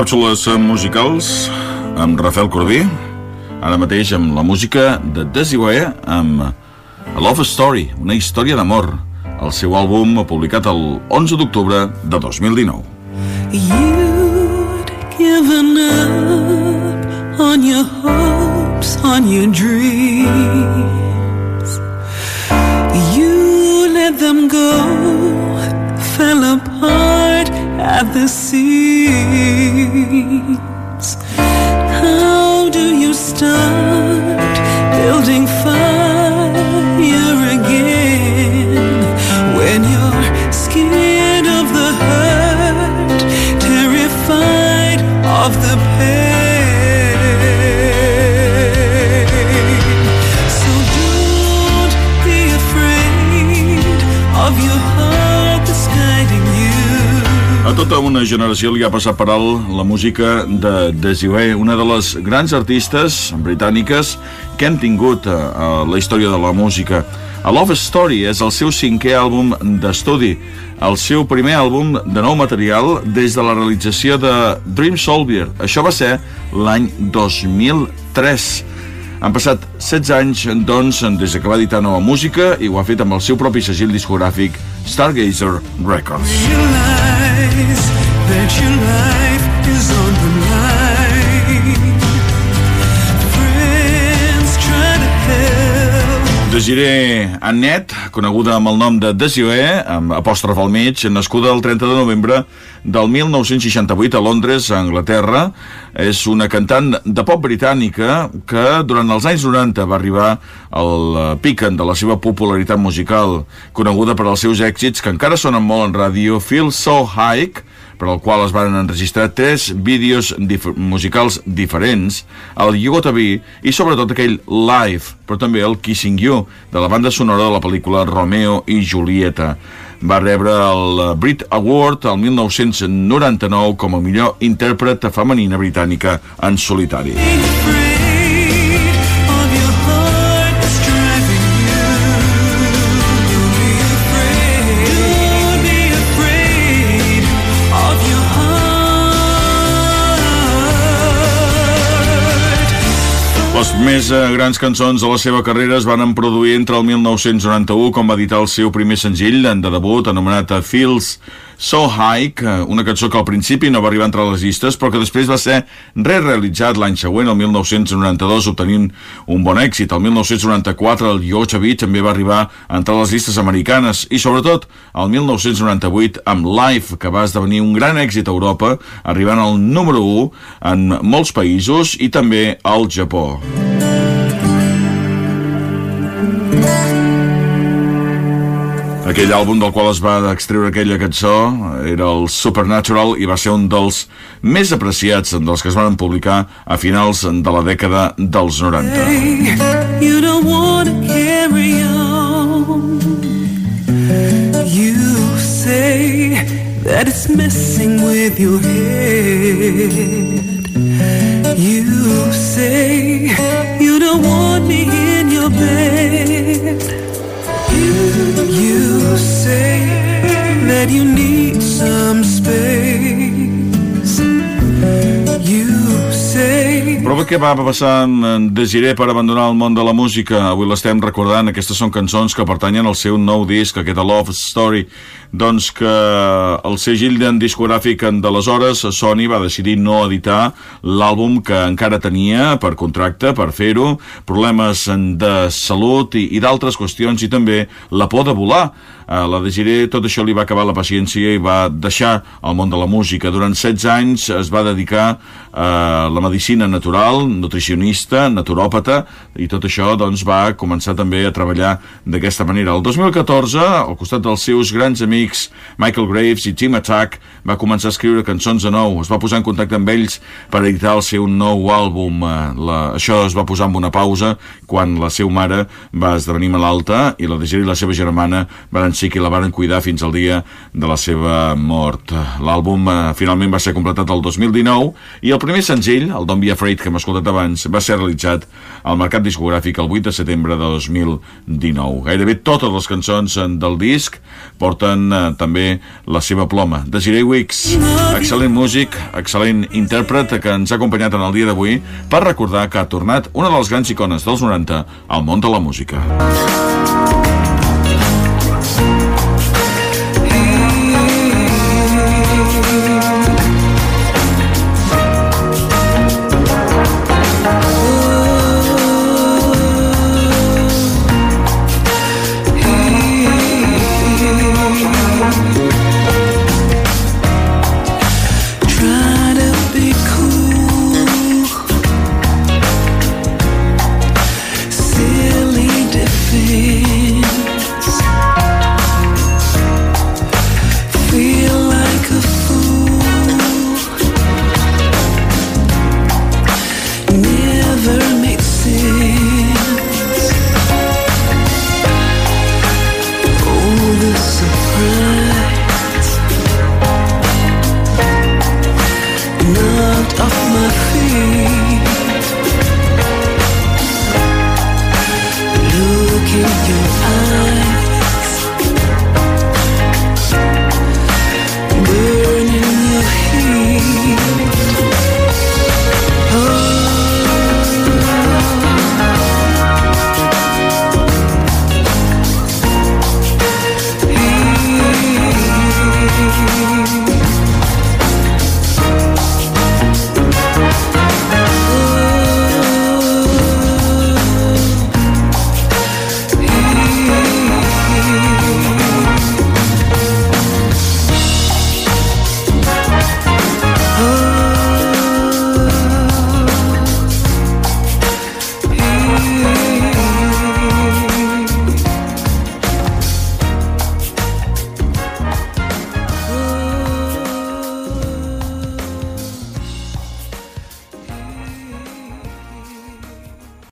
Càpsules musicals amb Rafael Corbí, ara mateix amb la música de Desiway amb A Love Story, una història d'amor, el seu àlbum publicat el 11 d'octubre de 2019. You'd given up on your hopes, on your dreams. You let them go, fell apart at the seams. free. Tota una generació li ha passat per alt la música de Desiway, una de les grans artistes britàniques que hem tingut a, a la història de la música. A Love Story és el seu cinquè àlbum d'estudi, el seu primer àlbum de nou material des de la realització de Dream Soldier. Això va ser l'any 2003. Han passat 16 anys, doncs, des que va editar nova música i ho ha fet amb el seu propi segell discogràfic Stargazer Records. Realize that your life Desiree Annette, coneguda amb el nom de Desiree, amb apòstrof al mig, nascuda el 30 de novembre del 1968 a Londres, a Anglaterra, és una cantant de pop britànica que durant els anys 90 va arribar al piquen de la seva popularitat musical, coneguda per als seus èxits que encara sonen molt en ràdio, Feel So High, per al qual es van enregistrar tres vídeos dif musicals diferents, el Be i sobretot aquell Live, però també el Kissing You, de la banda sonora de la pel·lícula Romeo i Julieta. Va rebre el Brit Award el 1999 com a millor intèrpret femenina britànica en solitari. Be més eh, grans cançons de la seva carrera es van produir entre el 1991, com va editar el seu primer senzill de debut, anomenat eh, Feels So High, que- una cançó que al principi no va arribar entre les llistes, però que després va ser re-realitzat l'any següent, el 1992, obtenint un bon èxit. El 1994 el Yo Chavi també va arribar entre les llistes americanes i sobretot el 1998 amb Live, que va esdevenir un gran èxit a Europa, arribant al número 1 en molts països i també al Japó. Aquell àlbum del qual es va extreure aquella cançó era el Supernatural i va ser un dels més apreciats dels que es van publicar a finals de la dècada dels 90. You don't want to carry on. You say that it's messing with your head. You say you don't want me in your bed. You, say that you need some space. Què va passar en Desiré per abandonar el món de la música? Avui l'estem recordant, aquestes són cançons que pertanyen al seu nou disc, aquest A Love Story. Doncs que el segell d'en discogràfic d'aleshores, Sony va decidir no editar l'àlbum que encara tenia per contracte, per fer-ho, problemes de salut i, i d'altres qüestions, i també la por de volar. A la Desiré tot això li va acabar la paciència i va deixar el món de la música. Durant 16 anys es va dedicar a la medicina natural, nutricionista, naturòpata, i tot això doncs, va començar també a treballar d'aquesta manera. El 2014, al costat dels seus grans amics Michael Graves i Tim Attack, va començar a escriure cançons de nou. Es va posar en contacte amb ells per editar el seu nou àlbum. Eh, La, això es va posar amb una pausa quan la seva mare va esdevenir malalta i la Desiree i la seva germana van sí que la varen cuidar fins al dia de la seva mort. L'àlbum eh, finalment va ser completat el 2019 i el primer senzill, el Don't Be Afraid, que hem escoltat abans, va ser realitzat al mercat discogràfic el 8 de setembre de 2019. Gairebé totes les cançons eh, del disc porten eh, també la seva ploma. Desiree Wicks, excel·lent músic, excel·lent intèrpret que ens ha acompanyat en el dia d'avui per recordar que ha tornat una de les grans icones dels 90 al món de la música. see.